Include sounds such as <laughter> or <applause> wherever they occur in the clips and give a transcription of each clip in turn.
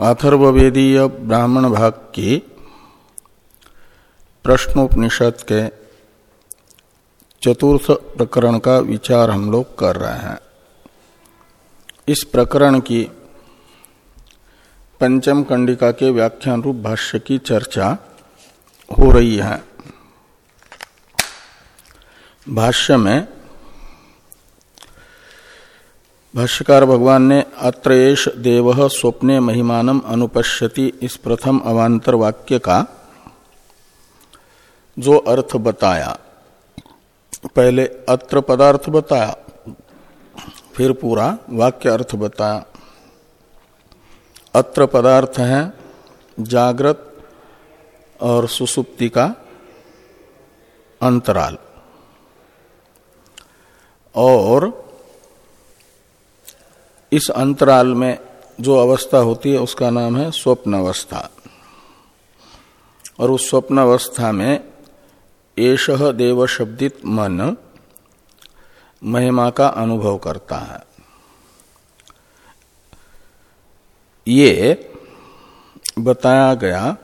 अथर्वेदीय ब्राह्मण भाग की प्रश्नोपनिषद के चतुर्थ प्रकरण का विचार हम लोग कर रहे हैं। इस प्रकरण की पंचम कंडिका के व्याख्यान रूप भाष्य की चर्चा हो रही है। भाष्य में भाष्यकार भगवान ने अत्रेश देव स्वप्ने महिमानम अनुपश्यति इस प्रथम अवांतर वाक्य का जो अर्थ बताया। पहले अत्र पदार्थ बताया, फिर पूरा वाक्य अर्थ बताया। अत्र पदार्थ है जागृत और सुसुप्ति का अंतराल। और इस अंतराल में जो अवस्था होती है, उसका नाम है स्वप्न अवस्था और उस स्वप्न अवस्था में एष देव शब्दित मन महिमा का अनुभव करता है। ये बताया गया,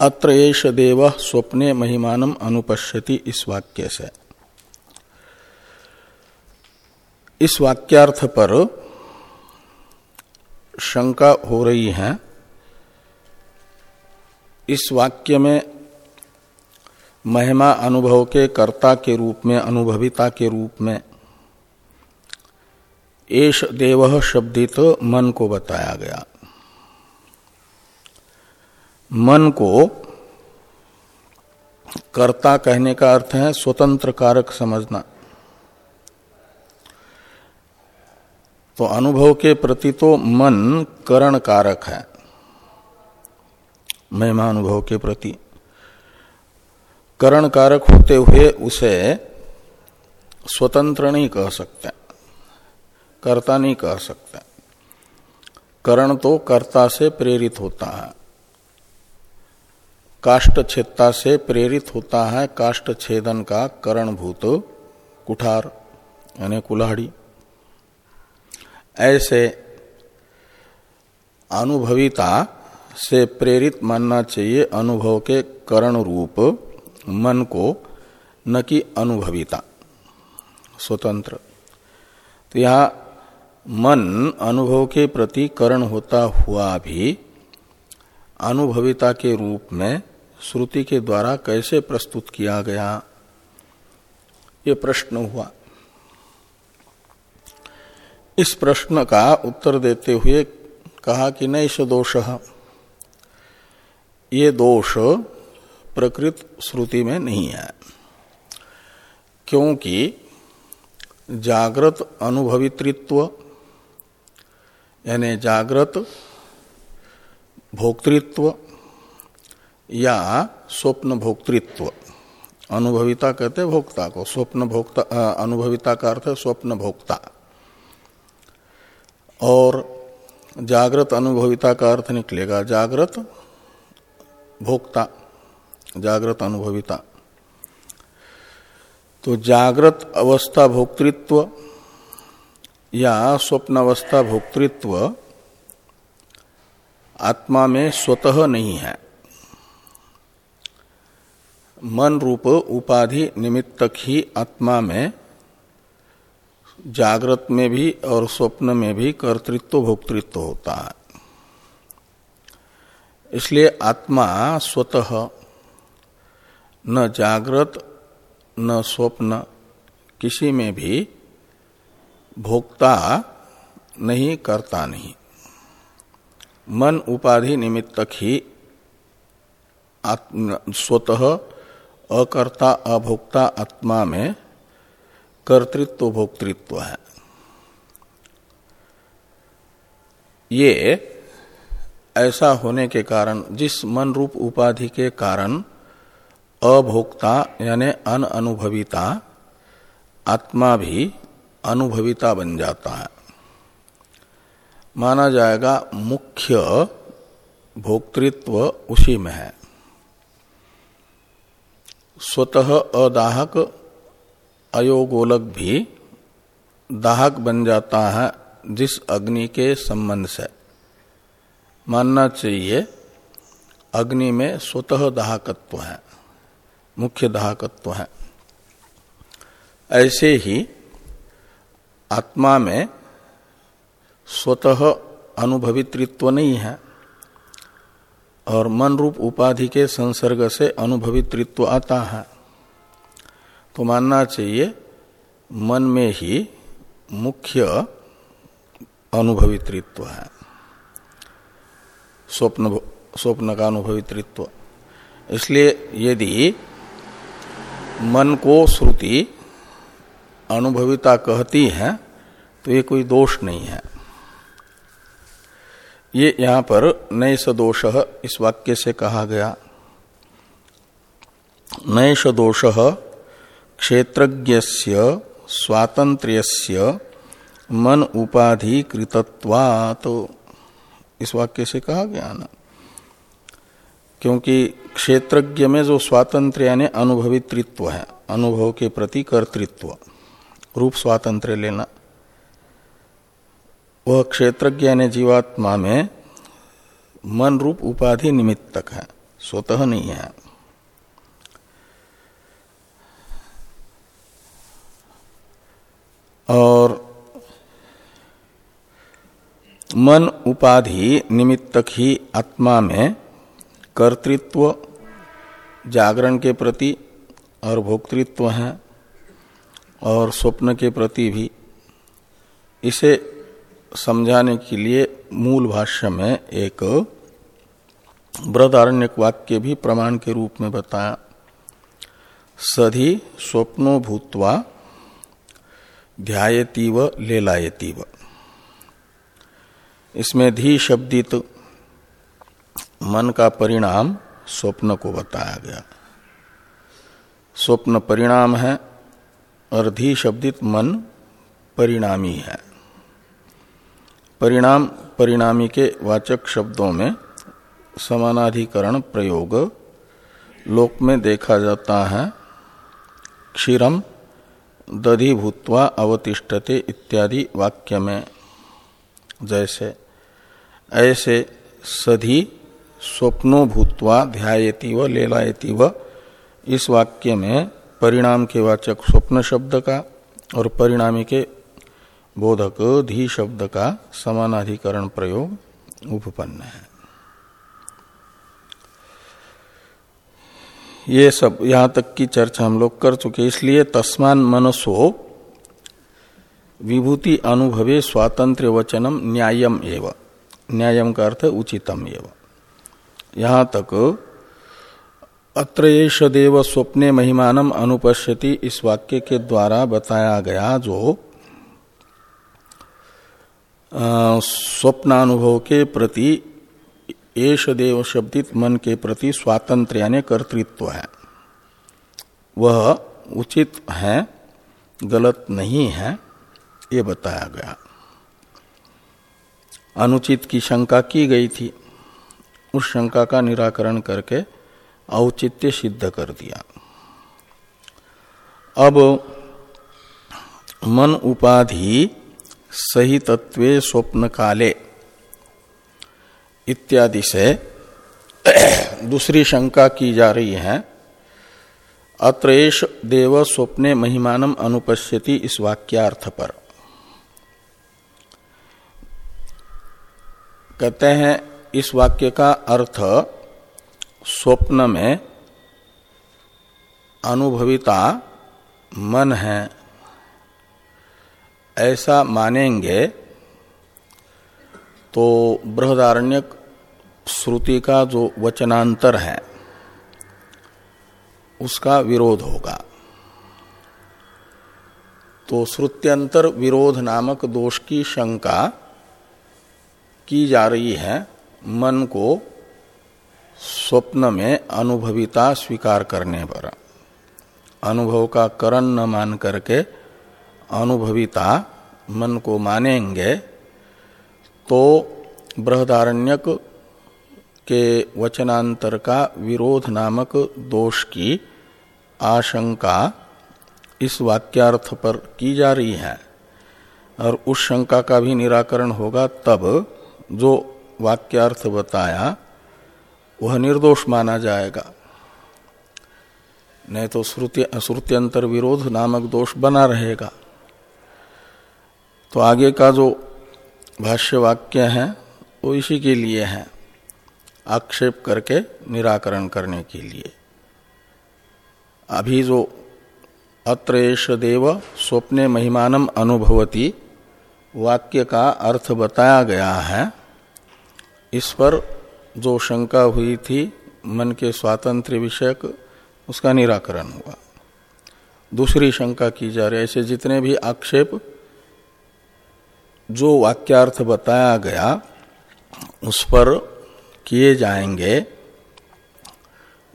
अत्र देव स्वप्ने महिमानम अनुपश्यति इस वाक्य से। इस वाक्यार्थ पर शंका हो रही है। इस वाक्य में महिमा अनुभव के कर्ता के रूप में, अनुभविता के रूप में एश देव शब्दित मन को बताया गया। मन को कर्ता कहने का अर्थ है स्वतंत्र कारक समझना। तो अनुभव के प्रति तो मन करण कारक है। महिमा अनुभव के प्रति। करण कारक होते हुए उसे स्वतंत्र नहीं कह सकते, कर्ता नहीं कह सकते। करण तो कर्ता से प्रेरित होता है। काष्ट छेदता से प्रेरित होता है। काष्ट छेदन का करणभूत कुठार, यानी कुल्हाड़ी। ऐसे अनुभविता से प्रेरित मानना चाहिए अनुभव के करण रूप मन को न कि अनुभविता। स्वतंत्र। तो यह मन अनुभव के प्रति करण होता हुआ भी अनुभविता के रूप में श्रुति के द्वारा कैसे प्रस्तुत किया गया, ये प्रश्न हुआ। इस प्रश्न का उत्तर देते हुए कहा कि नैश दोष। ये दोष प्रकृत श्रुति में नहीं है, क्योंकि जागृत अनुभवित्व यानी जागृत भोक्तृत्व या स्वप्न भोक्तृत्व। अनुभविता कहते भोक्ता को, स्वप्न भोक्ता, अनुभविता का अर्थ स्वप्न भोक्ता। और जागृत अनुभविता का अर्थ निकलेगा। जागृत भोक्ता, जागृत अनुभविता। तो जागृत अवस्था भोक्तृत्व या स्वप्न अवस्था भोक्तृत्व आत्मा में स्वतः नहीं है। मन रूप उपाधि निमित्तक ही आत्मा में जागृत में भी और स्वप्न में भी कर्तृत्व, भोक्तृत्व होता है। इसलिए आत्मा स्वतः न जागृत, न स्वप्न, किसी में भी भोक्ता नहीं, करता नहीं। मन उपाधि निमित्तक ही स्वतः अकर्ता, अभोक्ता आत्मा में कर्तृत्व, भोक्तृत्व है। ये ऐसा होने के कारण, जिस मन रूप उपाधि के कारण अभोक्ता, यानी अन अनुभविता आत्मा भी अनुभविता बन जाता है। माना जाएगा, मुख्य भोक्तृत्व उसी में है। स्वतः अदाहक अयोगोलक भी दाहक बन जाता है जिस अग्नि के संबंध से। मानना चाहिए, अग्नि में स्वतः दाहकत्व है, मुख्य दाहकत्व है। ऐसे ही आत्मा में स्वतः अनुभवित्व नहीं है और मन रूप उपाधि के संसर्ग से अनुभवित्व आता है। तो मानना चाहिए, मन में ही मुख्य अनुभवित्व है। स्वप्न स्वप्न का अनुभवित्व इसलिए यदि मन को श्रुति अनुभविता कहती है तो ये कोई दोष नहीं है। ये यहाँ पर नए सदोष इस वाक्य से कहा गया। नए सदोष क्षेत्रज्ञ स्वातंत्र्य मन उपाधि कृतत्वात् तो इस वाक्य से कहा गया ना। क्योंकि क्षेत्रज्ञ में जो स्वातंत्र यानी अनुभवित्व है, अनुभव के प्रति कर्तृत्व, रूप स्वातंत्र लेना। वह क्षेत्रज्ञ यानी जीवात्मा में मन रूप उपाधि निमित्तक है, स्वतः नहीं है। और मन उपाधि निमित्तक ही आत्मा में कर्तृत्व जागरण के प्रति और भोक्तृत्व है और स्वप्न के प्रति भी। इसे समझाने के लिए मूल भाष्य में एक बृहदारण्यक वाक्य भी प्रमाण के रूप में बताया। सधि स्वप्नो भूतवा ध्यायतीव, लेलायतीव। इसमें धी शब्दित मन का परिणाम स्वप्न को बताया गया। स्वप्न परिणाम है और धी शब्दित मन परिणामी है। परिणाम, परिणामी के वाचक शब्दों में समानाधिकरण प्रयोग लोक में देखा जाता है। क्षीरम दधि भूतवा अवतिष्ठते इत्यादि वाक्य में जैसे, ऐसे सधि स्वप्नो भूतवा ध्यायती व लेलायती व इस वाक्य में परिणाम के वाचक स्वप्न शब्द का और परिणामी के बोधक धी शब्द का समानाधिकरण प्रयोग उपपन्न है। ये सब यहाँ तक की चर्चा हम लोग कर चुके इसलिए तस्मान मनसो विभूति अनुभवे स्वातंत्र वचनम न्यायम एव। न्यायम का अर्थ उचितम एव। यहाँ तक अत्र देव स्वप्ने महिमानम अनुपश्यति इस वाक्य के द्वारा बताया गया जो स्वप्नानुभव के प्रति एश देव शब्दित मन के प्रति स्वातंत्र, यानी कर्तृत्व है। वह उचित है, गलत नहीं है, ये बताया गया। अनुचित की शंका की गई थी। उस शंका का निराकरण करके औचित्य सिद्ध कर दिया। अब मन उपाधि सही तत्वे स्वप्न काले। इत्यादि से <clears throat> दूसरी शंका की जा रही है। अत्रेश देव स्वप्ने महिमानम अनुपश्यति इस वाक्यार्थ पर। कहते हैं, इस वाक्य का अर्थ स्वप्न में अनुभविता मन है। ऐसा मानेंगे तो बृहदारण्यक श्रुति का जो वचनांतर है, उसका विरोध होगा। तो श्रुत्यंतर विरोध नामक दोष की शंका की जा रही है, मन को स्वप्न में अनुभविता स्वीकार करने पर। अनुभव का करण न मान करके अनुभविता मन को मानेंगे तो बृहदारण्यक के वचनांतर का विरोध नामक दोष की आशंका इस वाक्यार्थ पर की जा रही है। और उस शंका का भी निराकरण होगा तब जो वाक्यार्थ बताया, वह निर्दोष माना जाएगा। नहीं तो श्रुति, श्रुत्यंतर विरोध नामक दोष बना रहेगा। तो आगे का जो भाष्य वाक्य है, वो इसी के लिए है। आक्षेप करके निराकरण करने के लिए। अभी जो अत्रेश देव स्वप्ने महिमानम अनुभवती, वाक्य का अर्थ बताया गया है। इस पर जो शंका हुई थी, मन के स्वातंत्र विषयक, उसका निराकरण हुआ। दूसरी शंका की जा रही है, ऐसे जितने भी आक्षेप, जो वाक्यार्थ बताया गया, उस पर किए जाएँगे,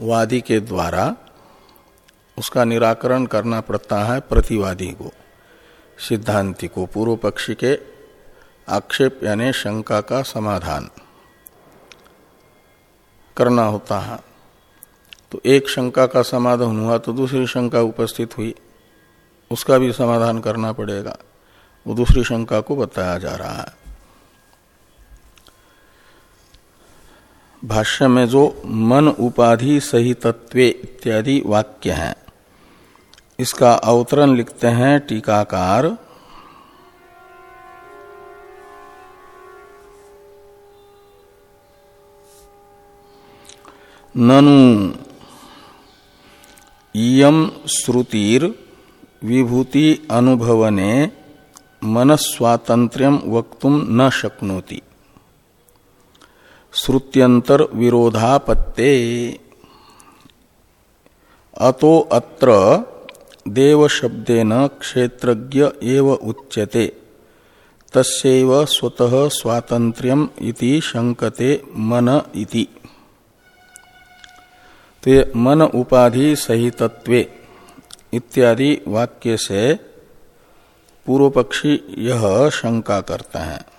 वादी के द्वारा उसका निराकरण करना पड़ता है प्रतिवादी को, सिद्धांति को, पूर्व पक्षी के आक्षेप यानी शंका का समाधान करना होता है। तो एक शंका का समाधान हुआ तो दूसरी शंका उपस्थित हुई, उसका भी समाधान करना पड़ेगा। वो दूसरी शंका को बताया जा रहा है। भाष्य में जो मन उपाधि सहितत्वे इत्यादि वाक्य हैं, इसका अवतरण लिखते हैं टीकाकार। ननु इयम श्रुतिर विभूति अनुभवने मनस्वातंत्र्यम वक्तुम न शक्नोति। श्रुत्यंतर विरोधापत्ते अतो अत्र देव शब्देन क्षेत्रज्ञ एव उच्यते। तस्व स्वतः स्वातंत्र्यम इति शंकते मन इति। तो मन उपाधि सहितत्वे इत्यादि वाक्य से पूर्व पक्षी यह शंका करते हैं।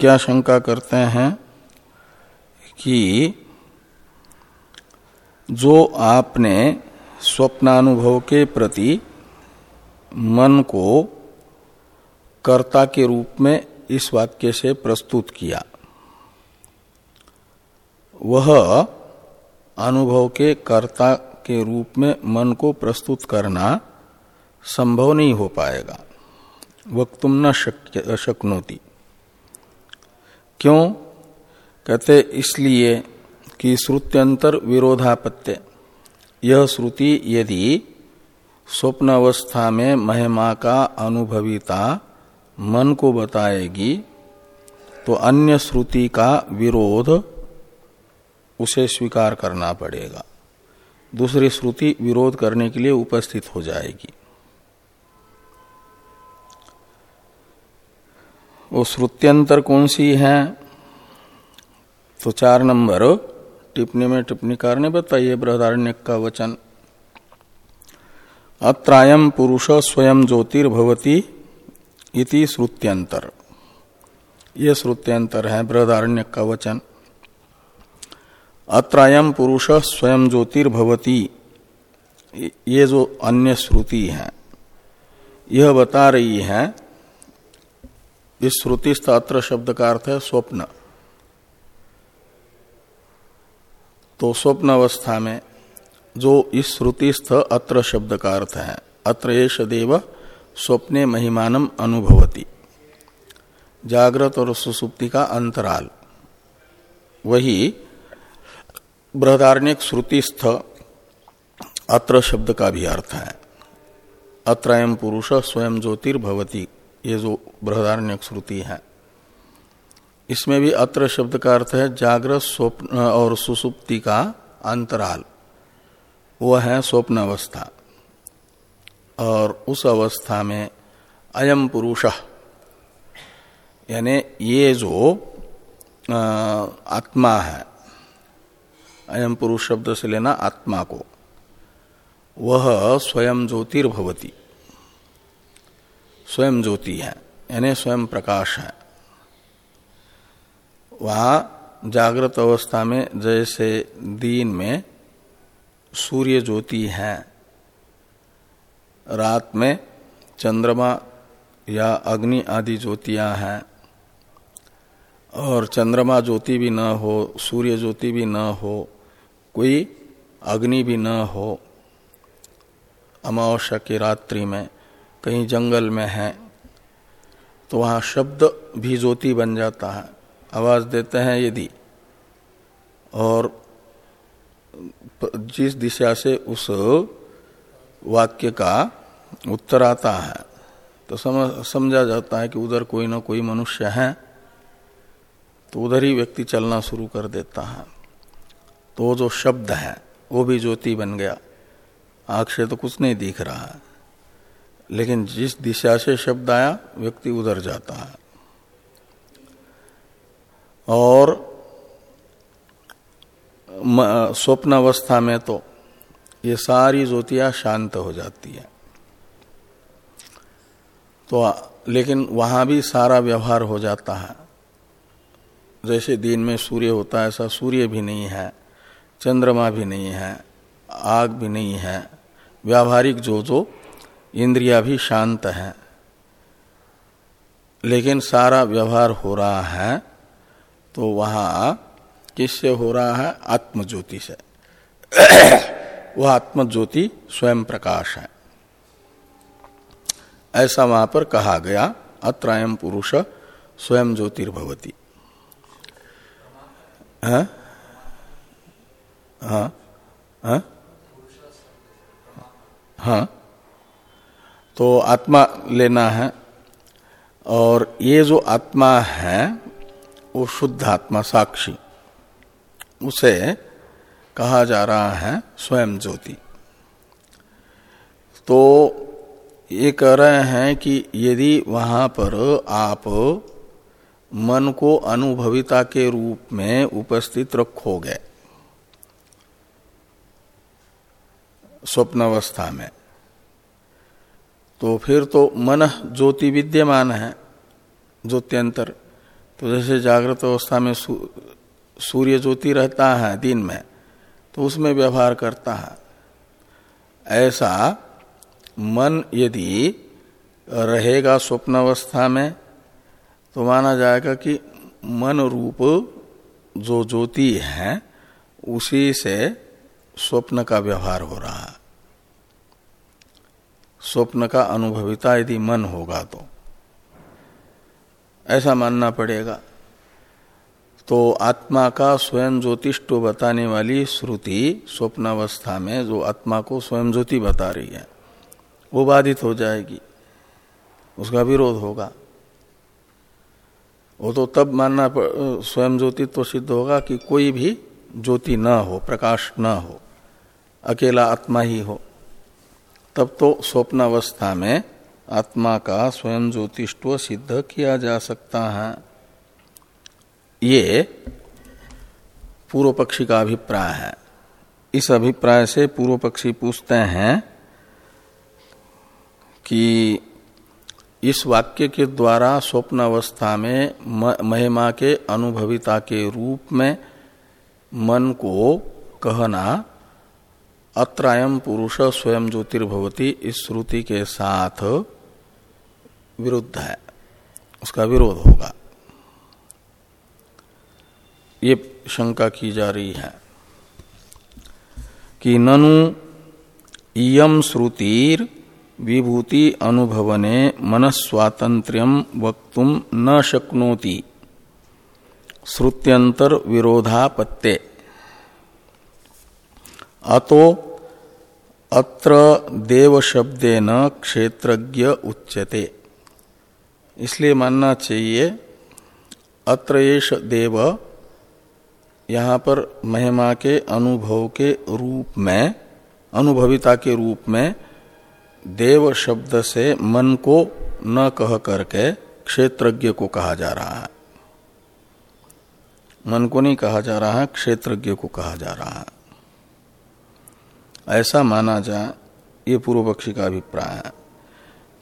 क्या शंका करते हैं कि जो आपने स्वप्नानुभव के प्रति मन को कर्ता के रूप में इस वाक्य से प्रस्तुत किया, वह अनुभव के कर्ता के रूप में मन को प्रस्तुत करना संभव नहीं हो पाएगा। वक्तुम न शक्नोती। क्यों? कहते, इसलिए कि श्रुत्यंतर विरोधापत्य। यह श्रुति यदि स्वप्न अवस्था में महिमा का अनुभविता मन को बताएगी तो अन्य श्रुति का विरोध उसे स्वीकार करना पड़ेगा। दूसरी श्रुति विरोध करने के लिए उपस्थित हो जाएगी। वो श्रुत्यंतर कौन सी है? तो चार नंबर, टिप्पणी में टिप्पणीकार ने बताइए, बृहदारण्य का वचन। अत्रायम पुरुष स्वयं ज्योतिर्भवती इति श्रुत्यंतर। ये श्रुत्यंतर है, बृहदारण्य का वचन। अत्रायम पुरुष स्वयं ज्योतिर्भवती, ये जो अन्य श्रुति है, यह बता रही है इस श्रुति अत्र शब्द का अर्थ है स्वप्न। तो स्वप्न अवस्था में जो इस श्रुतिस्थ अत्र शब्द का अर्थ है, अत्र एष देव स्वप्ने महिमानम अनुभवती। जागृत और सुसुप्ति का अंतराल। वही बृहदारण्यक श्रुतिस्थ अत्र शब्द का भी अर्थ है। अत्रयम पुरुष, स्वयं ज्योतिर्भवती। ये जो बृहदारण्य श्रुति है। इसमें भी अत्र शब्द का अर्थ है जागृत स्वप्न और सुसुप्ति का अंतराल। वह है स्वप्न अवस्था और उस अवस्था में अयम पुरुष। यानी ये जो आत्मा है अयम पुरुष शब्द से लेना आत्मा को, वह स्वयं ज्योतिर्भवती। स्वयं ज्योति है, यानी स्वयं प्रकाश है। वहाँ जागृत अवस्था में, जैसे दिन में सूर्य ज्योति है, रात में चंद्रमा या अग्नि आदि ज्योतियाँ हैं, और चंद्रमा ज्योति भी न हो, सूर्य ज्योति भी न हो, कोई अग्नि भी न हो, अमावस्या की रात्रि में कहीं जंगल में है तो वहाँ शब्द भी ज्योति बन जाता है। आवाज़ देते हैं यदि, और जिस दिशा से उस वाक्य का उत्तर आता है तो समझ समझा जाता है कि उधर कोई ना कोई मनुष्य है तो उधर ही व्यक्ति चलना शुरू कर देता है। तो जो शब्द है, वो भी ज्योति बन गया। आँख से तो कुछ नहीं दिख रहा है। लेकिन जिस दिशा से शब्द आया, व्यक्ति उधर जाता है। और स्वप्न अवस्था में तो ये सारी ज्योतियाँ शांत हो जाती है। तो लेकिन वहाँ भी सारा व्यवहार हो जाता है। जैसे दिन में सूर्य होता है, ऐसा सूर्य भी नहीं है, चंद्रमा भी नहीं है, आग भी नहीं है, व्यावहारिक जो जो इंद्रिया भी शांत है। लेकिन सारा व्यवहार हो रहा है तो वहाँ किससे हो रहा है? आत्मज्योति से। <coughs> वह आत्मज्योति स्वयं प्रकाश है। ऐसा वहाँ पर कहा गया अत्रायम पुरुष स्वयं ज्योतिर्भवती। हाँ? हाँ? हाँ? हाँ? तो आत्मा लेना है और ये जो आत्मा है, वो शुद्ध आत्मा, साक्षी, उसे कहा जा रहा है स्वयं ज्योति। तो ये कह रहे हैं कि यदि वहाँ पर आप मन को अनुभविता के रूप में उपस्थित रखोगे, स्वप्नावस्था में तो फिर तो मन ज्योति विद्यमान है, ज्योत्यंतर। तो जैसे जागृत अवस्था में सूर्य ज्योति रहता है दिन में तो उसमें व्यवहार करता है। ऐसा मन यदि रहेगा स्वप्न अवस्था में तो माना जाएगा कि मन रूप जो ज्योति है, उसी से स्वप्न का व्यवहार हो रहा है। स्वप्न का अनुभविता यदि मन होगा तो। ऐसा मानना पड़ेगा। तो आत्मा का स्वयं ज्योतिष्ट बताने वाली श्रुति स्वप्नावस्था में जो आत्मा को स्वयं ज्योति बता रही है, वो बाधित हो जाएगी। उसका विरोध होगा। वो तो तब मानना स्वयं ज्योति तो सिद्ध होगा कि कोई भी ज्योति न हो, प्रकाश न हो, अकेला आत्मा ही हो। तब तो स्वप्नावस्था में आत्मा का स्वयं ज्योतिष्व सिद्ध किया जा सकता है। ये पूर्व पक्षी का अभिप्राय है। इस अभिप्राय से पूर्व पक्षी पूछते हैं कि इस वाक्य के द्वारा स्वप्न अवस्था में महिमा के अनुभविता के रूप में मन को कहना अत्रायम पुरुष स्वयं ज्योतिर्भवती, इस श्रुति के साथ विरुद्ध है। उसका विरोध होगा। ये शंका की जा रही है कि ननु इम श्रुतिर विभूति अनुभवने मनस्वातंत्र्यम वक्तुम न शक्नोति। श्रुत्यंतर विरोधापत्ते। अतो अत्र देव शब्देन क्षेत्रज्ञ उच्यते। इसलिए मानना चाहिए अत्र देव यहाँ पर महिमा के, अनुभव के रूप में, अनुभविता के रूप में देव शब्द से मन को न कह करके क्षेत्रज्ञ को कहा जा रहा है। मन को नहीं कहा जा रहा है, क्षेत्रज्ञ को कहा जा रहा है। ऐसा माना जाए, ये पूर्व पक्षी का अभिप्राय है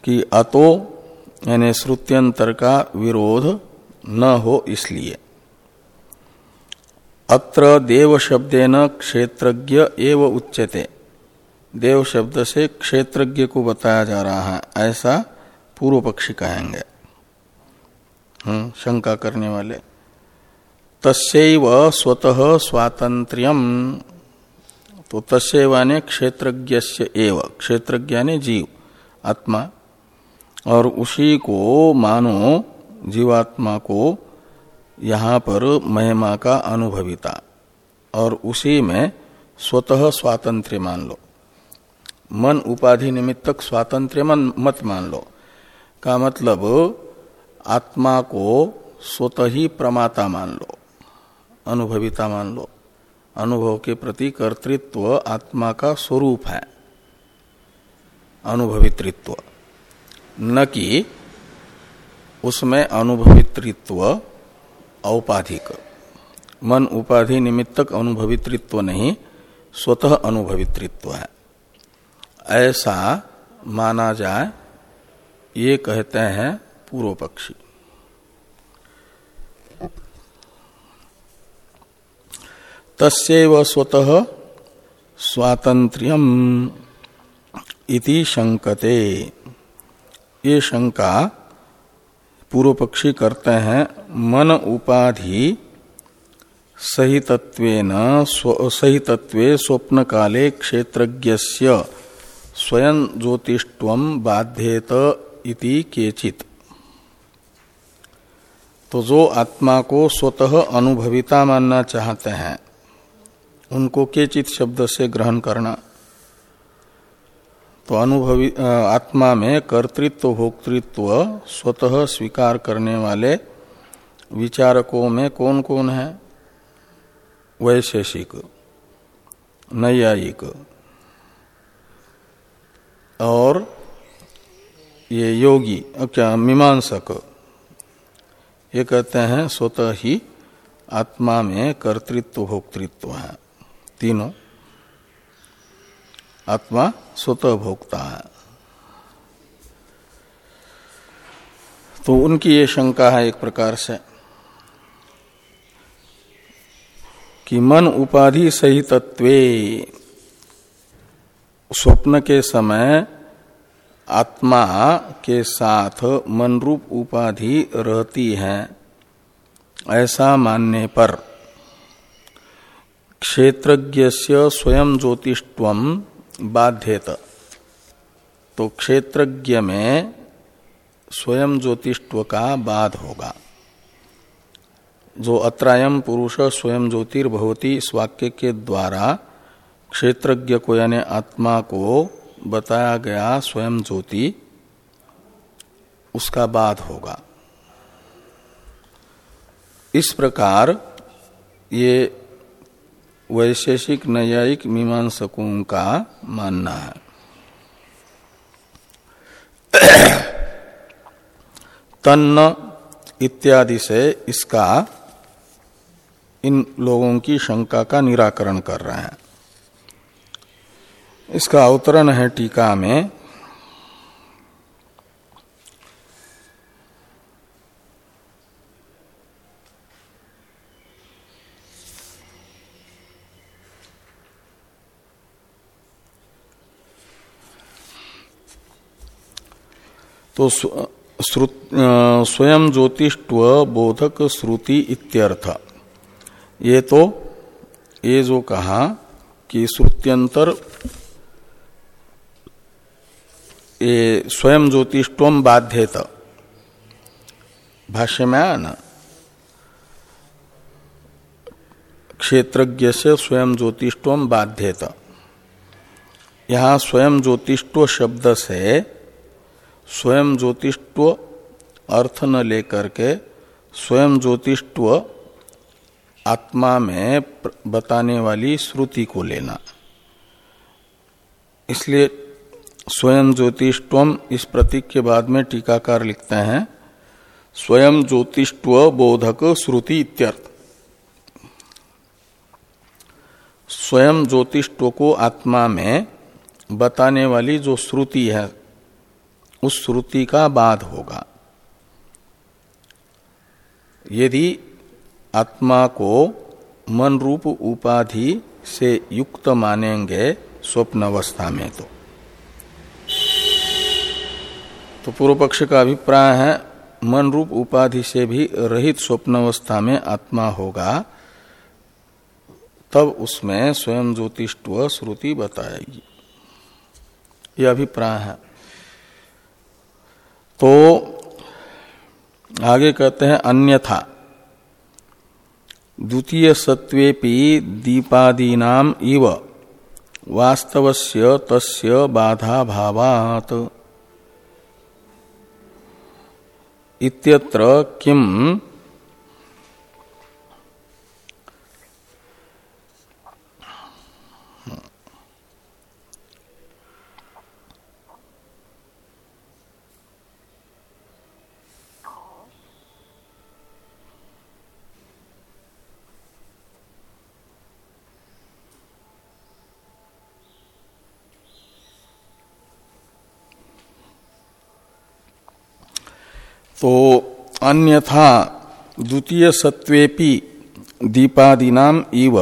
कि अतो, यानी श्रुत्यंतर का विरोध न हो इसलिए। अत्र देव शब्देन क्षेत्रज्ञ एव उच्यते। देव शब्द से क्षेत्रज्ञ को बताया जा रहा है, ऐसा पूर्व पक्षी कहेंगे। हम्म शंका करने वाले। तस्व स्वतः स्वातंत्र्यम। तो तस्वाने क्षेत्रज्ञ एव। क्षेत्रज्ञ ने जीव, आत्मा। और उसी को मानो, जीवात्मा को यहाँ पर महिमा का अनुभविता। और उसी में स्वतः स्वातंत्र मान लो। मन उपाधि निमित्तक स्वातंत्र मन मत मान लो। का मतलब आत्मा को स्वतः ही प्रमाता मान लो, अनुभविता मान लो। अनुभव के प्रति कर्तृत्व आत्मा का स्वरूप है। अनुभवित्व न कि उसमें अनुभवित्व औपाधिक। मन उपाधि निमित्तक अनुभवित्व नहीं, स्वतः अनुभवित्व है। ऐसा माना जाए, ये कहते हैं पूर्व पक्षी तस्व स्वतः स्वातंत्र्यम इति शंकते ये शंका पूर्व पक्षी करते हैं, मन उपाधि सहितत्वेन सहितत्वे स्वप्न काले क्षेत्रज्ञ स्वयं ज्योतिष्व बाध्येत इति केचित। तो जो आत्मा को स्वतः अनुभविता मानना चाहते हैं उनको केचित शब्द से ग्रहण करना। तो अनुभवी आत्मा में कर्तृत्व, भोक्तृत्व स्वतः स्वीकार करने वाले विचारकों में कौन कौन है? वैशेषिक, नैयायिक और ये योगी क्या, मीमांसक। ये कहते हैं स्वतः ही आत्मा में कर्तृत्व, भोक्तृत्व है। तीनों आत्मा स्वतः भोगता है। तो उनकी ये शंका है एक प्रकार से कि मन उपाधि सहितत्वे स्वप्न के समय आत्मा के साथ मन रूप उपाधि रहती है ऐसा मानने पर क्षेत्रज्ञ स्वयं ज्योतिष्व बाध्यत। तो क्षेत्रज्ञ में स्वयं ज्योतिष्व का बाध होगा। जो अत्रायम पुरुष स्वयं ज्योतिर्भवती इस वाक्य के द्वारा क्षेत्रज्ञ को यानी आत्मा को बताया गया स्वयं ज्योति, उसका बाध होगा। इस प्रकार ये वैशेषिक न्यायिक मीमांसकों का मानना है। तन्न इत्यादि से इसका, इन लोगों की शंका का निराकरण कर रहे हैं। इसका अवतरण है टीका में तो स्वयं ज्योतिष्व बोधक श्रुति इत्यर्थ। ये तो ये जो कहा कि श्रुत्यंतर, ये स्वयं ज्योतिष्व बाध्यत। भाष्य में आया ना क्षेत्रज्ञ से स्वयं ज्योतिष्व बाध्यत। यहाँ स्वयं ज्योतिष्व शब्द से स्वयं ज्योतिष्व अर्थ न लेकर के स्वयं ज्योतिष्व आत्मा में बताने वाली श्रुति को लेना। इसलिए स्वयं ज्योतिष्व इस प्रतीक के बाद में टीकाकार लिखते हैं, स्वयं ज्योतिष्व बोधक श्रुति इत्यर्थ। स्वयं ज्योतिष्व को आत्मा में बताने वाली जो श्रुति है उस श्रुति का बाध होगा। यदि आत्मा को मन रूप उपाधि से युक्त मानेंगे स्वप्न अवस्था में तो। तो पूर्व पक्ष का अभिप्राय है मन रूप उपाधि से भी रहित स्वप्न अवस्था में आत्मा होगा, तब उसमें स्वयं ज्योतिष्व श्रुति बताएगी। यह अभिप्राय है। तो आगे कहते हैं, अन्यथा। द्वितीय सत्वेपि दीपादीनाम इव वास्तवस्य तस्य बाधा भावात इत्यत्र किम तो अन्यथा द्वितीय सत्वेपि दीपादीनाम इव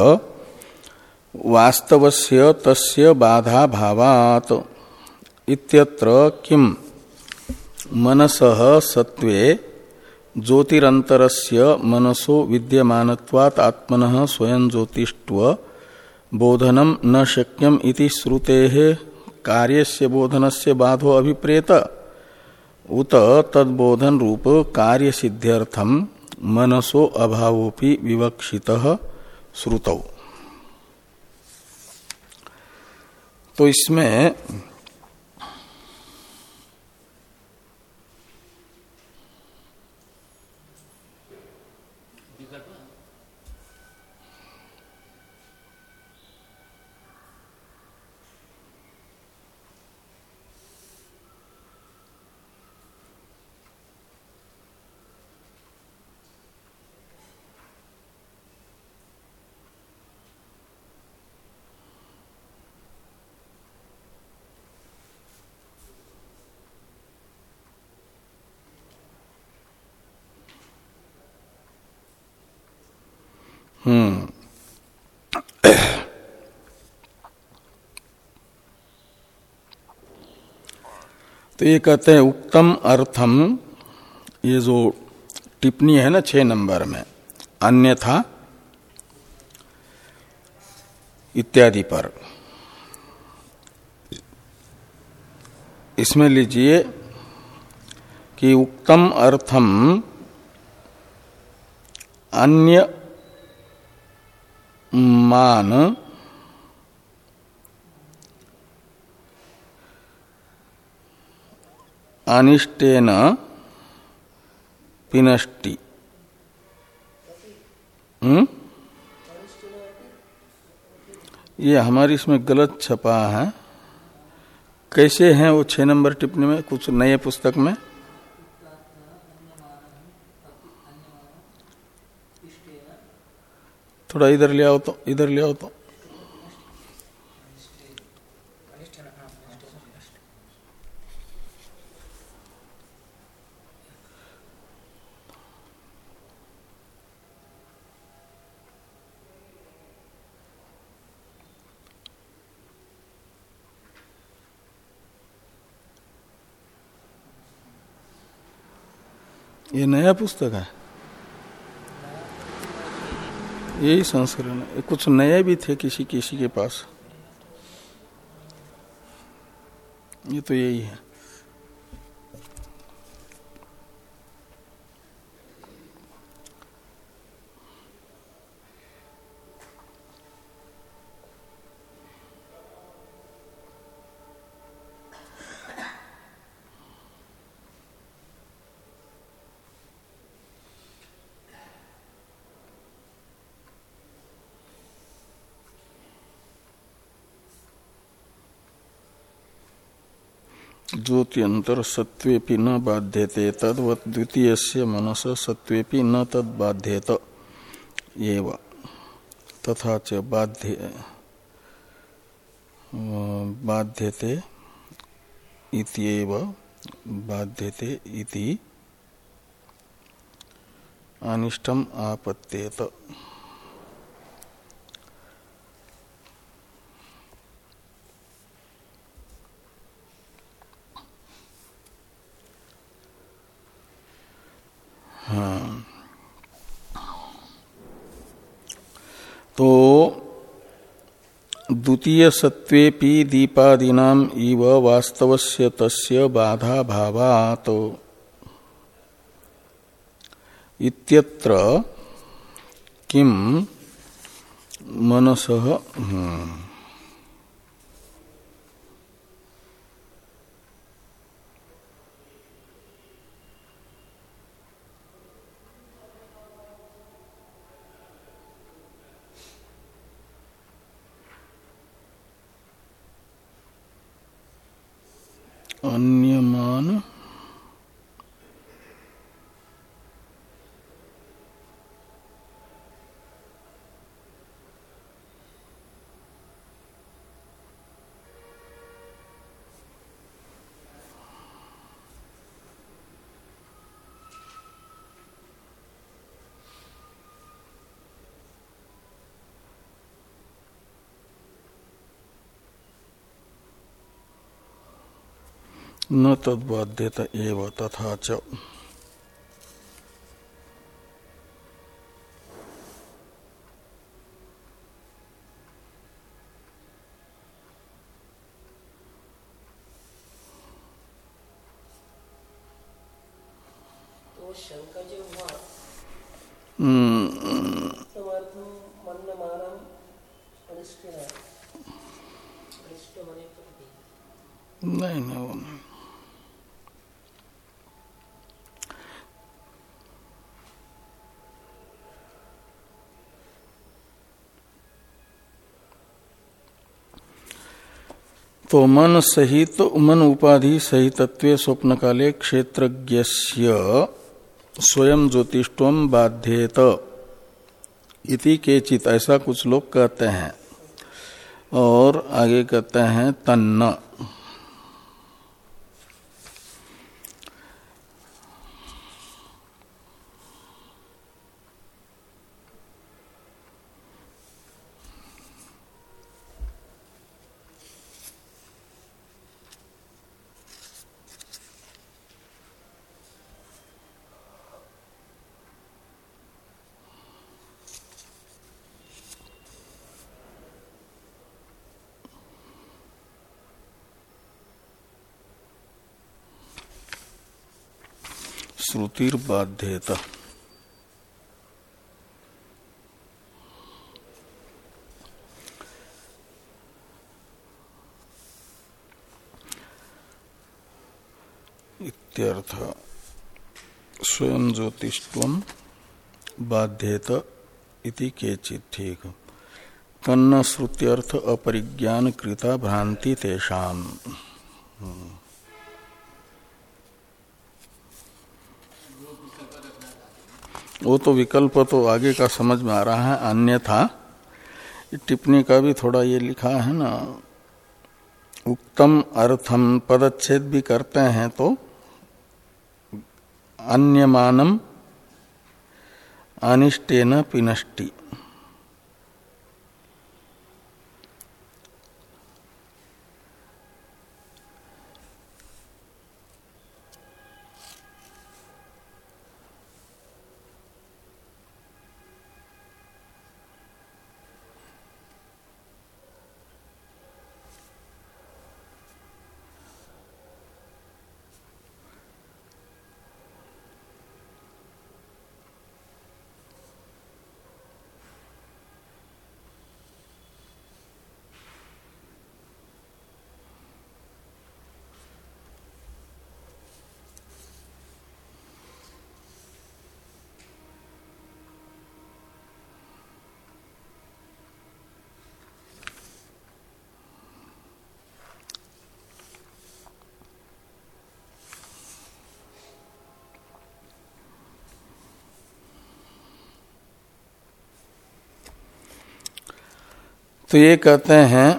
वास्तवस्य तस्य बाधा भावात इत्यत्र किम मनसः सत्वे ज्योतिरंतरस्य मनसो विद्यमानत्वात् आत्मनः स्वयं ज्योतिष्व बोधनम न शक्यम इति श्रुतेः कार्यस्य बोधनस्य बाधो अभिप्रेत। उत तद्बोधन रूप कार्य सिद्ध्यर्थम मनसो अभावोपि विवक्षित श्रुतौ। तो इसमें हम्म। तो ये कहते हैं, उत्तम अर्थम, ये जो टिप्पणी है ना छह नंबर में, अन्यथा इत्यादि पर। इसमें लीजिए कि उत्तम अर्थम अन्य मान अनिष्टेन पिनष्टि ये हमारी इसमें गलत छपा है। कैसे हैं वो छह नंबर टिप्पणी में? कुछ नए पुस्तक में? थोड़ा इधर ले आओ तो इधर ले आओ तो ये नया पुस्तक है यही संस्करण कुछ नए भी थे किसी किसी के पास। ये तो यही है। ज्योतिअंतर सत्वेपि न बाध्यते, तद्वत द्वितीय से मनस सत्वेपि न तद बाध्येत एव। तथा च बाध्य बाध्यते इत्येव, बाध्यते इति अनिष्टम आपत्तेत हाँ तो द्वितीय सत्वेपि दीपादीनाम इव वास्तवस्य तस्य बाधा भावात इत्यत्र किम मनस हम्म न तद्बाध्यत एव तथा च नहीं नहीं वो नहीं तो मन सहित, मन उपाधि सहित स्वप्न काले क्षेत्र स्वयं ज्योतिष्व बाध्येत। इति केचित ऐसा कुछ लोग कहते हैं। और आगे कहते हैं तन्न। श्रुतिर्बाध्यता। इत्यर्थ स्वयं ज्योतिष्व बाध्येत इति केचित ठीक। तन्न श्रुत्यर्थ अपरिज्ञान कृता भ्रांति तेषाम। वो तो विकल्प तो आगे का समझ में आ रहा है, अन्यथा। टिप्पणी का भी थोड़ा ये लिखा है ना, उक्तम अर्थम पदच्छेद भी करते हैं तो अन्यमानम अनिष्टेन पिनष्टि। तो ये कहते हैं,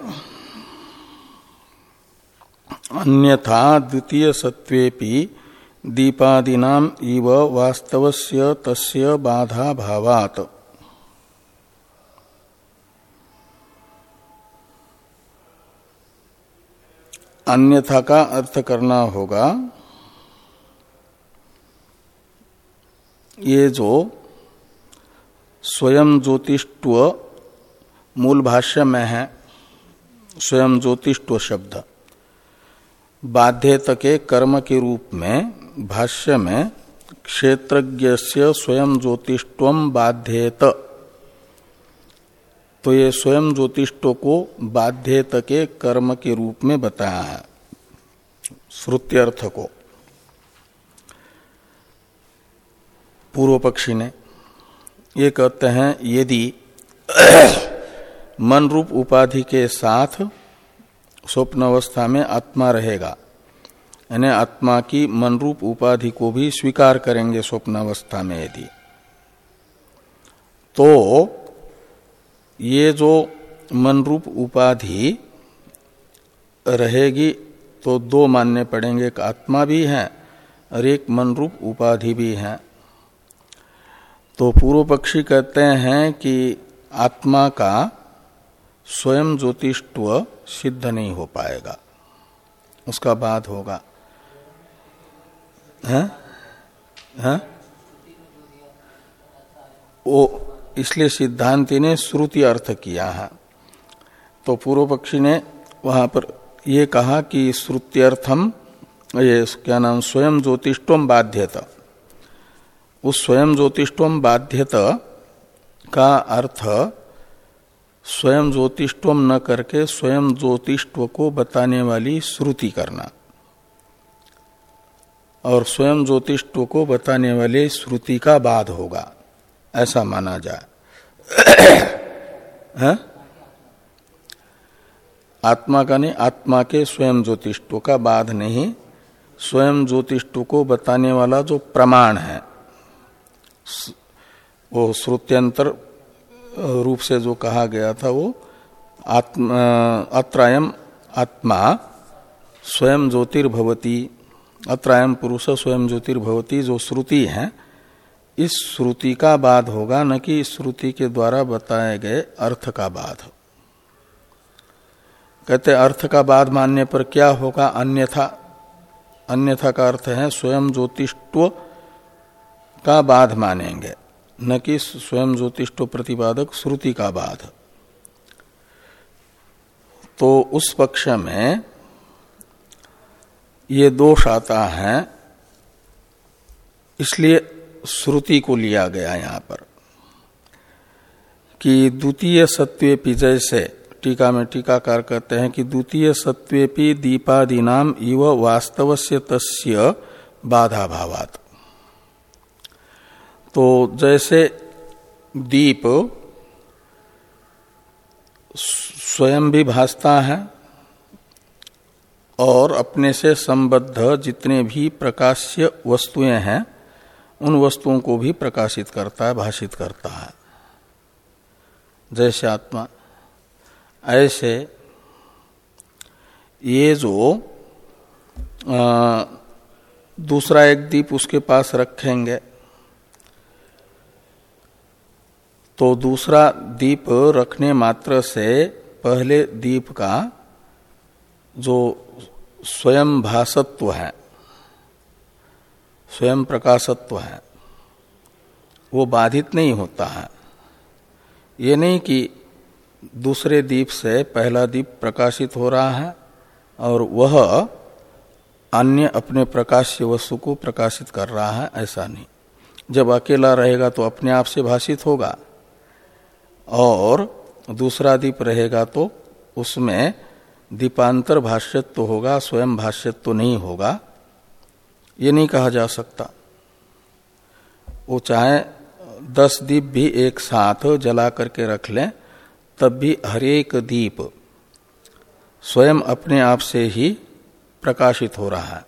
अन्यथा द्वितीय सत्वेपि दीपादीनाम इव वास्तवस्य तस्य बाधा भावात। अन्यथा का अर्थ करना होगा, ये जो स्वयं ज्योतिष्व मूल भाष्य में है, स्वयं ज्योतिष्व शब्द। बाध्यत के कर्म के रूप में, भाष्य में क्षेत्रज्ञ स्वयं ज्योतिष्व बाध्यत। तो ये स्वयं ज्योतिष्व को बाध्यत के कर्म के रूप में बताया है, श्रुत्यर्थ को। पूर्व पक्षी ने ये कहते हैं, यदि मन रूप उपाधि के साथ स्वप्न अवस्था में आत्मा रहेगा। यानी आत्मा की मन रूप उपाधि को भी स्वीकार करेंगे स्वप्न अवस्था में यदि। तो ये जो मन रूप उपाधि रहेगी तो दो मानने पड़ेंगे। एक आत्मा भी है और एक मन रूप उपाधि भी है। तो पूर्व पक्षी कहते हैं कि आत्मा का स्वयं ज्योतिष्व सिद्ध नहीं हो पाएगा उसका बाद होगा है? है? वो इसलिए सिद्धांति ने श्रुति अर्थ किया है तो पूर्व पक्षी ने वहाँ पर ये कहा कि श्रुत्यर्थम ये क्या नाम, स्वयं ज्योतिष्वम बाध्यत उस स्वयं ज्योतिष्वम बाध्यत का अर्थ स्वयं ज्योतिष्वम न करके स्वयं ज्योतिष्व को बताने वाली श्रुति करना। और स्वयं ज्योतिष्व को बताने वाले श्रुति का बाद होगा। ऐसा माना जाए आत्मा का नहीं, आत्मा के स्वयं ज्योतिष्व का बाध नहीं। स्वयं ज्योतिष्व को बताने वाला जो प्रमाण है, वो श्रुत्यंतर रूप से जो कहा गया था वो आत्मा, अत्रायम आत्मा स्वयं ज्योतिर्भवती, अत्रायम पुरुष स्वयं ज्योतिर्भवती जो श्रुति है, इस श्रुति का बाद होगा, न कि इस श्रुति के द्वारा बताए गए अर्थ का बाद कहते अर्थ का बाद मानने पर क्या होगा? अन्यथा अन्यथा का अर्थ है, स्वयं ज्योतिष्व का बाध मानेंगे। न कि स्वयं ज्योतिष्व प्रतिपादक श्रुति का बाध। तो उस पक्ष में ये दोष आता है, इसलिए श्रुति को लिया गया यहाँ पर कि द्वितीय सत्वेपि जैसे टीका में टीकाकार कहते हैं कि द्वितीय सत्वेपि दीपादि नाम इव वास्तव से तस्य बाधा भावात तो जैसे दीप स्वयं भी भासता है और अपने से संबद्ध जितने भी प्रकाश्य वस्तुएँ हैं उन वस्तुओं को भी प्रकाशित करता है भाषित करता है। जैसे आत्मा ऐसे ये जो आ, दूसरा एक दीप उसके पास रखेंगे तो दूसरा दीप रखने मात्र से पहले दीप का जो स्वयं भासत्व है, स्वयं प्रकाशत्व है, वो बाधित नहीं होता है। ये नहीं कि दूसरे दीप से पहला दीप प्रकाशित हो रहा है और वह अन्य अपने प्रकाश्य वस्तु को प्रकाशित कर रहा है, ऐसा नहीं। जब अकेला रहेगा तो अपने आप से भाषित होगा। और दूसरा दीप रहेगा तो उसमें दीपांतर भाष्यत्व तो होगा, स्वयं भाष्यत्व तो नहीं होगा। ये नहीं कहा जा सकता। वो चाहे दस दीप भी एक साथ जला करके रख लें, तब भी हरेक दीप स्वयं अपने आप से ही प्रकाशित हो रहा है।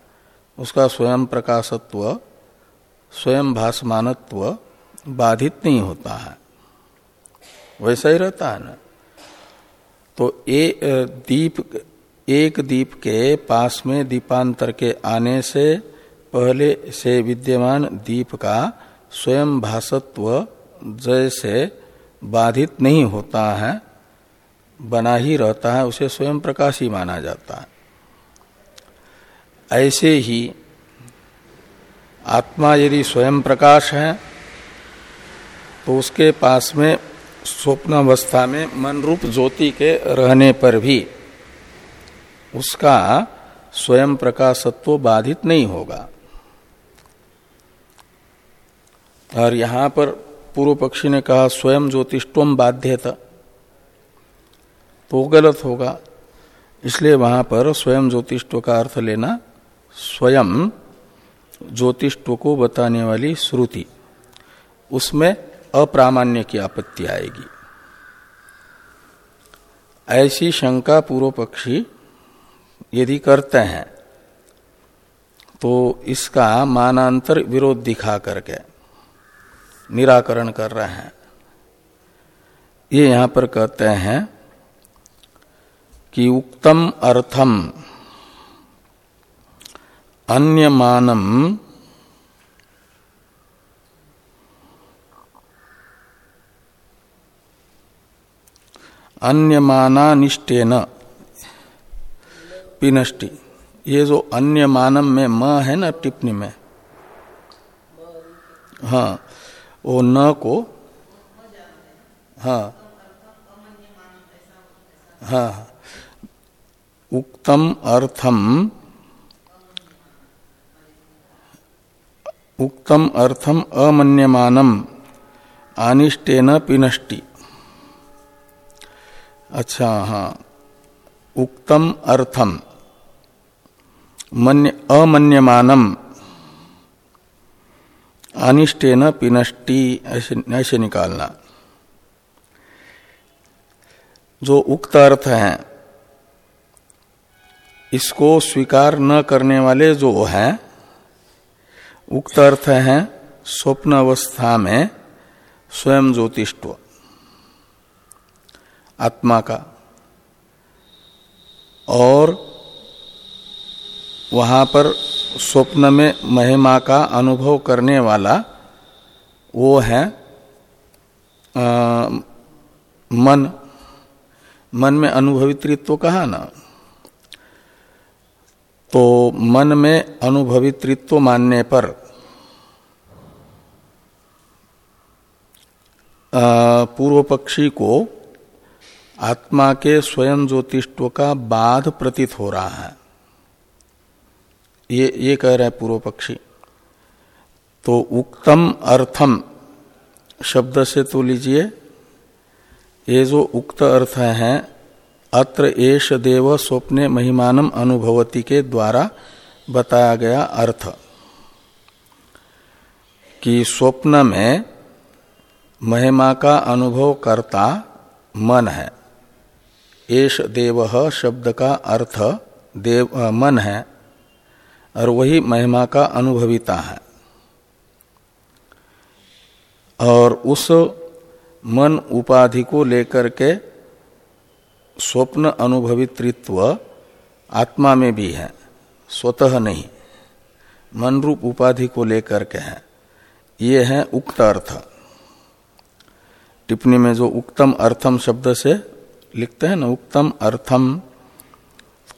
उसका स्वयं प्रकाशत्व, स्वयं भाषमानत्व बाधित नहीं होता है। वैसा ही रहता है ना। तो ए दीप, एक दीप के पास में दीपांतर के आने से पहले से विद्यमान दीप का स्वयं भाषत्व जैसे बाधित नहीं होता है, बना ही रहता है, उसे स्वयं प्रकाश ही माना जाता है। ऐसे ही आत्मा यदि स्वयं प्रकाश है तो उसके पास में स्वप्नावस्था में मन रूप ज्योति के रहने पर भी उसका स्वयं प्रकाशत्व बाधित नहीं होगा। और यहाँ पर पूर्व पक्षी ने कहा, स्वयं ज्योतिष्वम बाध्यत। तो गलत होगा। इसलिए वहाँ पर स्वयं ज्योतिष्व का अर्थ लेना, स्वयं ज्योतिष्व को बताने वाली श्रुति। उसमें अप्रामाण्य की आपत्ति आएगी। ऐसी शंका पूर्व पक्षी यदि करते हैं तो इसका मानांतर विरोध दिखा करके निराकरण कर रहे हैं। ये यहाँ पर कहते हैं कि उक्तम अर्थम अन्यमानम अन्यमानानिष्टेन पिनष्टि। ये जो अन्यमानम में म है ना टिप्पणी में? हाँ वो न को हाँ हाँ उक्तम अर्थम उक्तम अर्थम अमन्यमानम, अनिष्टेन पिनष्टि। अच्छा हाँ। उक्तम अर्थम। मन्य, अमन्यमानम। अनिष्टेन पिनष्टि, ऐसे ऐसे निकालना। जो उक्त अर्थ है, इसको स्वीकार न करने वाले जो हैं, उक्त अर्थ है स्वप्न अवस्था में स्वयं ज्योतिष्व आत्मा का। और वहाँ पर स्वप्न में महिमा का अनुभव करने वाला वो है आ, मन। मन में अनुभवित्व कहा ना? तो मन में अनुभवित्व मानने पर पूर्व पक्षी को आत्मा के स्वयं ज्योतिष्व का बाध प्रतीत हो रहा है। ये ये कह रहा है पूर्व पक्षी। तो उक्तम अर्थम, शब्द से तो लीजिए, ये जो उक्त अर्थ है, अत्र एष देव स्वप्ने महिमानम अनुभवती के द्वारा बताया गया अर्थ। कि स्वप्न में महिमा का अनुभव करता मन है। एश देव शब्द का अर्थ देव मन है, और वही महिमा का अनुभविता है। और उस मन उपाधि को लेकर के स्वप्न अनुभवित्व आत्मा में भी है, स्वतः नहीं मन रूप उपाधि को लेकर के है। ये है उक्त अर्थ। टिप्पणी में जो उक्तम अर्थम शब्द से लिखते हैं ना उत्तम अर्थम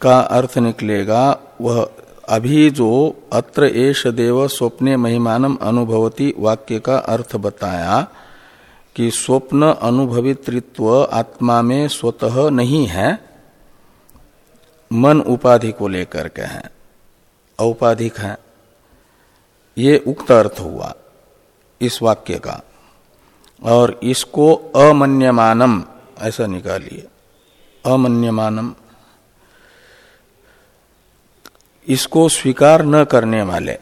का अर्थ निकलेगा, वह अभी जो अत्र एष देव स्वप्ने महिमानम अनुभवती वाक्य का अर्थ बताया कि स्वप्न अनुभवित्व आत्मा में स्वतः नहीं है, मन उपाधि को लेकर के है, औपाधिक है। ये उक्त अर्थ हुआ इस वाक्य का। और इसको अमन्यमानम ऐसा निकालिए। अमन्यमानम। इसको स्वीकार न करने वाले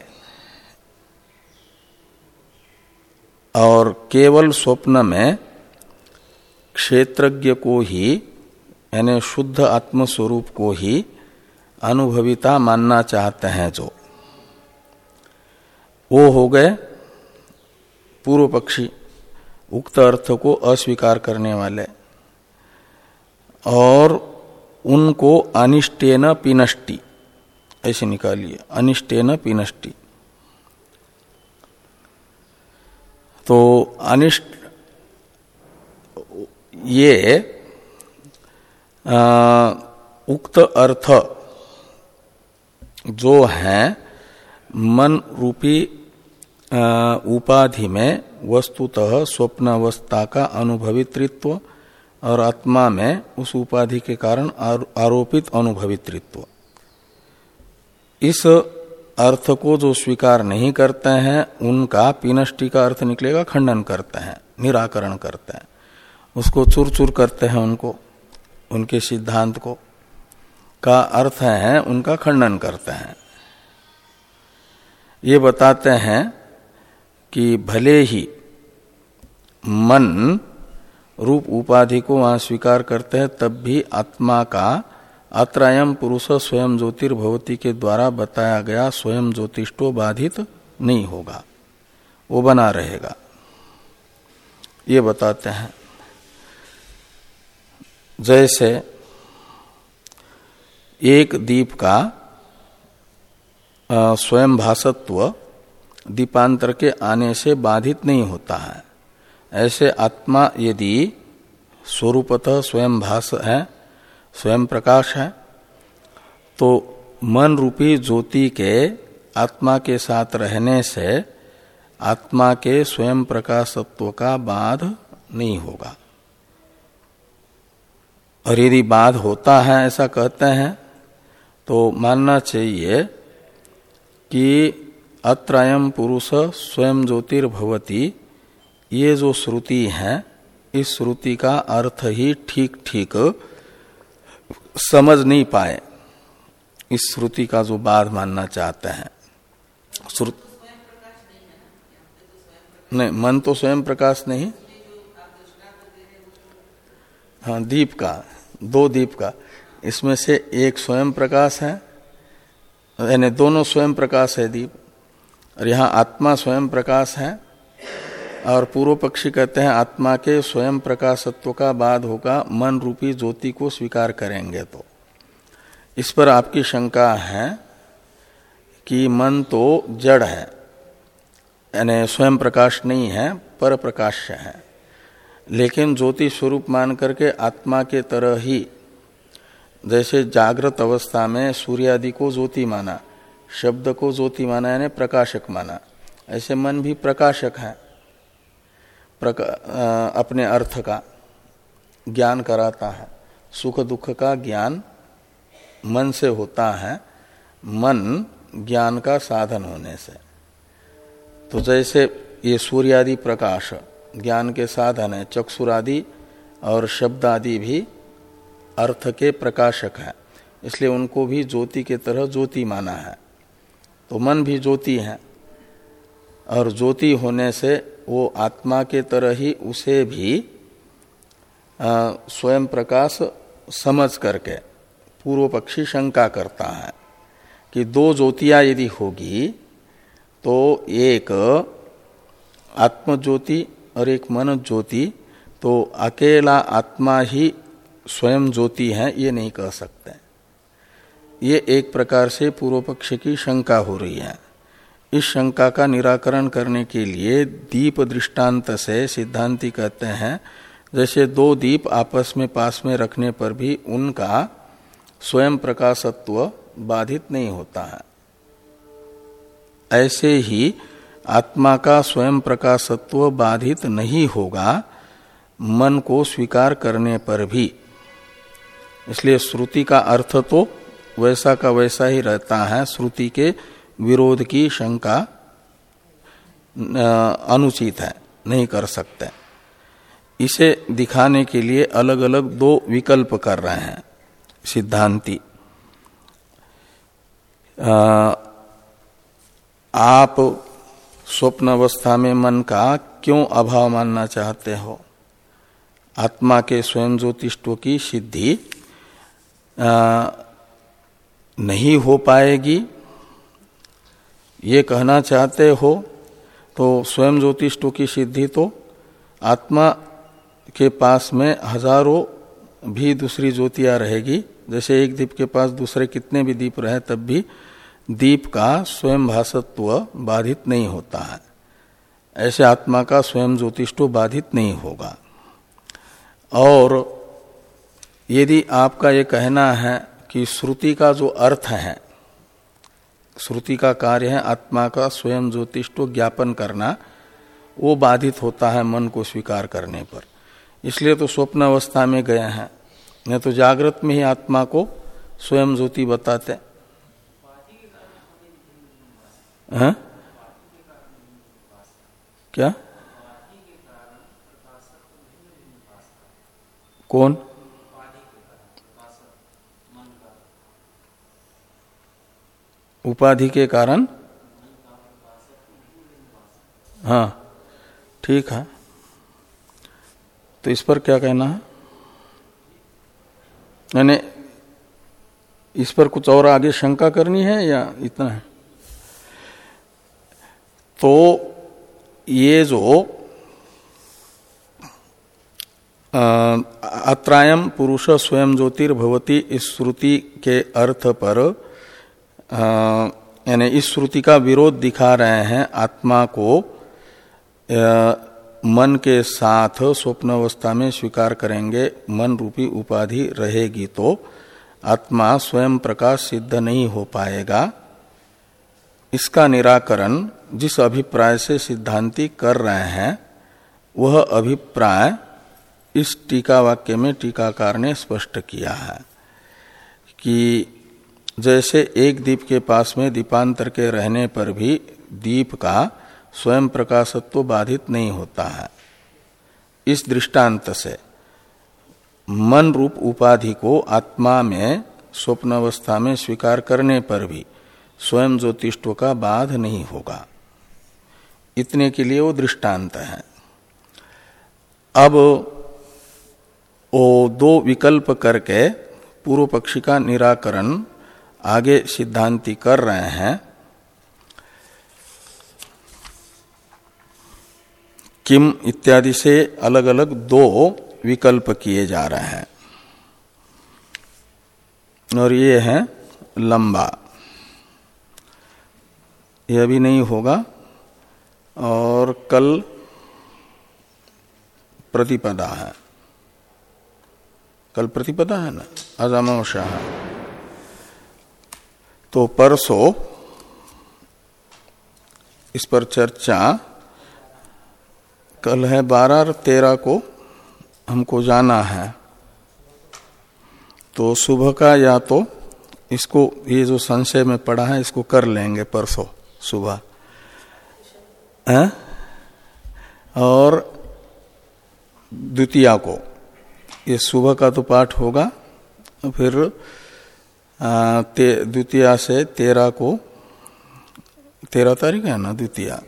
और केवल स्वप्न में क्षेत्रज्ञ को ही, यानी शुद्ध आत्मस्वरूप को ही अनुभविता मानना चाहते हैं जो। वो हो गए पूर्व पक्षी, उक्त अर्थ को अस्वीकार करने वाले। और उनको अनिष्टेन पिनष्टि। ऐसे निकालिए अनिष्टेन पिनष्टि। तो अनिष्ट ये आ, उक्त अर्थ जो है मन रूपी उपाधि में वस्तुतः स्वप्नावस्था का अनुभवित्व और आत्मा में उस उपाधि के कारण आरोपित अनुभवित्व इस अर्थ को जो स्वीकार नहीं करते हैं, उनका पिनष्टि का अर्थ निकलेगा खंडन करते हैं, निराकरण करते हैं। उसको चूर चूर करते हैं उनको, उनके सिद्धांत को। का अर्थ है उनका खंडन करते हैं। ये बताते हैं कि भले ही मन रूप उपाधि को वहाँ स्वीकार करते हैं, तब भी आत्मा का अत्रयम पुरुष स्वयं ज्योतिर्भवती के द्वारा बताया गया स्वयं ज्योतिषो बाधित नहीं होगा। वो बना रहेगा। ये बताते हैं। जैसे एक दीप का स्वयं भाषत्व दीपांतर के आने से बाधित नहीं होता है। ऐसे आत्मा यदि स्वरूपतः स्वयं भाष है, स्वयं प्रकाश है तो मन रूपी ज्योति के आत्मा के साथ रहने से आत्मा के स्वयं प्रकाशत्व का बाध नहीं होगा। और यदि बाध होता है, ऐसा कहते हैं तो मानना चाहिए कि अत्रयम पुरुष स्वयं ज्योतिर्भवती ये जो श्रुति है, इस श्रुति का अर्थ ही ठीक ठीक समझ नहीं पाए। इस श्रुति का जो बाध मानना चाहते हैं। नहीं, मन तो स्वयं प्रकाश नहीं। हाँ दीप का, दो दीप का। इसमें से एक स्वयं प्रकाश है, यानी दोनों स्वयं प्रकाश है दीप। और यहाँ आत्मा स्वयं प्रकाश है और पूर्व पक्षी कहते हैं, आत्मा के स्वयं प्रकाशत्व का बाद होगा, मन रूपी ज्योति को स्वीकार करेंगे तो। इस पर आपकी शंका है कि मन तो जड़ है, यानी स्वयं प्रकाश नहीं है, पर प्रकाश है। लेकिन ज्योति स्वरूप मान करके आत्मा के तरह ही, जैसे जागृत अवस्था में सूर्य आदि को ज्योति माना, शब्द को ज्योति माना, यानी प्रकाशक माना, ऐसे मन भी प्रकाशक है। अपने अर्थ का ज्ञान कराता है। सुख दुख का ज्ञान मन से होता है। मन ज्ञान का साधन होने से। तो जैसे ये सूर्य आदि प्रकाश ज्ञान के साधन है, चक्षुरादि और शब्द आदि भी अर्थ के प्रकाशक है। इसलिए उनको भी ज्योति के तरह ज्योति माना है। तो मन भी ज्योति है। और ज्योति होने से वो आत्मा के तरह ही उसे भी स्वयं प्रकाश समझ करके पूर्व पक्षी शंका करता है कि दो ज्योतियाँ यदि होगी तो एक आत्मज्योति और एक मन ज्योति तो अकेला आत्मा ही स्वयं ज्योति है, ये नहीं कह सकते। ये एक प्रकार से पूर्व पक्ष की शंका हो रही है। इस शंका का निराकरण करने के लिए दीप दृष्टांत से सिद्धांति कहते हैं, जैसे दो दीप आपस में पास में रखने पर भी उनका स्वयं प्रकाशत्व बाधित नहीं होता है। ऐसे ही आत्मा का स्वयं प्रकाशत्व बाधित नहीं होगा, मन को स्वीकार करने पर भी। इसलिए श्रुति का अर्थ तो वैसा का वैसा ही रहता है, श्रुति के विरोध की शंका अनुचित है, नहीं कर सकते। इसे दिखाने के लिए अलग अलग दो विकल्प कर रहे हैं, सिद्धांति। आप स्वप्न अवस्था में मन का क्यों अभाव मानना चाहते हो? आत्मा के स्वयं ज्योतिष्व की सिद्धि नहीं हो पाएगी ये कहना चाहते हो तो स्वयं ज्योतिष्टो की सिद्धि तो आत्मा के पास में हज़ारों भी दूसरी ज्योतियाँ रहेगी। जैसे एक दीप के पास दूसरे कितने भी दीप रहे, तब भी दीप का स्वयं भाषत्व बाधित नहीं होता है। ऐसे आत्मा का स्वयं ज्योतिष्टो बाधित नहीं होगा। और यदि आपका ये कहना है कि श्रुति का जो अर्थ है श्रुति का कार्य है, आत्मा का स्वयं ज्योतिष ज्ञापन करना, वो बाधित होता है मन को स्वीकार करने पर। इसलिए तो स्वप्न अवस्था में गए हैं। नहीं तो जागृत में ही आत्मा को स्वयं ज्योति बताते। हैं? क्या? कौन? उपाधि के कारण? हाँ ठीक है। तो इस पर क्या कहना है? यानी इस पर कुछ और आगे शंका करनी है या इतना है? तो ये जो अत्रायम पुरुष स्वयं ज्योतिर्भवती इस श्रुति के अर्थ पर यानी इस श्रुति का विरोध दिखा रहे हैं आत्मा को मन के साथ स्वप्न अवस्था में स्वीकार करेंगे, मन रूपी उपाधि रहेगी तो आत्मा स्वयं प्रकाश सिद्ध नहीं हो पाएगा। इसका निराकरण जिस अभिप्राय से सिद्धांति कर रहे हैं, वह अभिप्राय इस टीका वाक्य में टीकाकार ने स्पष्ट किया है कि जैसे एक दीप के पास में दीपांतर के रहने पर भी दीप का स्वयं प्रकाशत्व बाधित नहीं होता है। इस दृष्टांत से मन रूप उपाधि को आत्मा में स्वप्न अवस्था में स्वीकार करने पर भी स्वयं ज्योतिष्व का बाध नहीं होगा। इतने के लिए वो दृष्टांत है। अब वो दो विकल्प करके पूर्व पक्षी का निराकरण आगे सिद्धांति कर रहे हैं किम इत्यादि से अलग अलग दो विकल्प किए जा रहे हैं। और ये है लंबा। यह भी नहीं होगा। और कल प्रतिपदा है। कल प्रतिपदा है ना? अजामशा है। तो परसों इस पर चर्चा कल है बारह और तेरह को हमको जाना है। तो सुबह का या तो इसको ये जो संशय में पड़ा है, इसको कर लेंगे परसों सुबह। है? और द्वितीया को। ये सुबह का तो पाठ होगा, फिर द्वितीया से तेरह को तेरह तारीख है ना द्वितीया।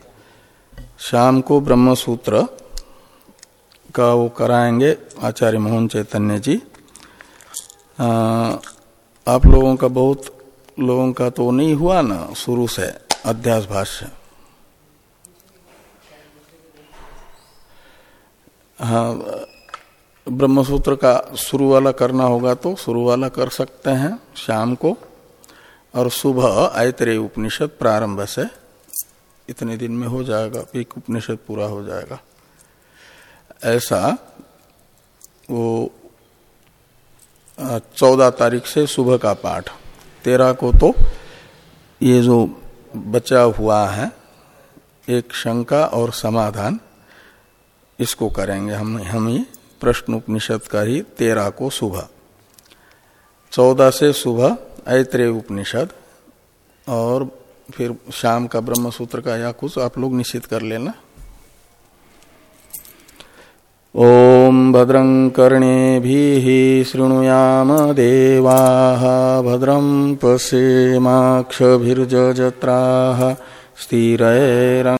शाम को ब्रह्म सूत्र का वो कराएँगे आचार्य मोहन चैतन्य जी। आ, आप लोगों का बहुत लोगों का तो नहीं हुआ ना शुरू से अध्यास भाष्य? हाँ ब्रह्मसूत्र का शुरू वाला करना होगा तो शुरू वाला कर सकते हैं शाम को। और सुबह आयतरे उपनिषद प्रारंभ से इतने दिन में हो जाएगा एक उपनिषद पूरा हो जाएगा। ऐसा वो चौदह तारीख से सुबह का पाठ। तेरह को तो ये जो बचा हुआ है, एक शंका और समाधान, इसको करेंगे हम हम ही। प्रश्न उपनिषद का ही तेरह को सुबह। चौदह से सुबह ऐत्रेय उपनिषद और फिर शाम का ब्रह्म सूत्र का या कुछ आप लोग निश्चित कर लेना। ओम भद्रं कर्णे भी शृणुयाम देवा भद्रम पश्येमाक्षजत्रा स्थिर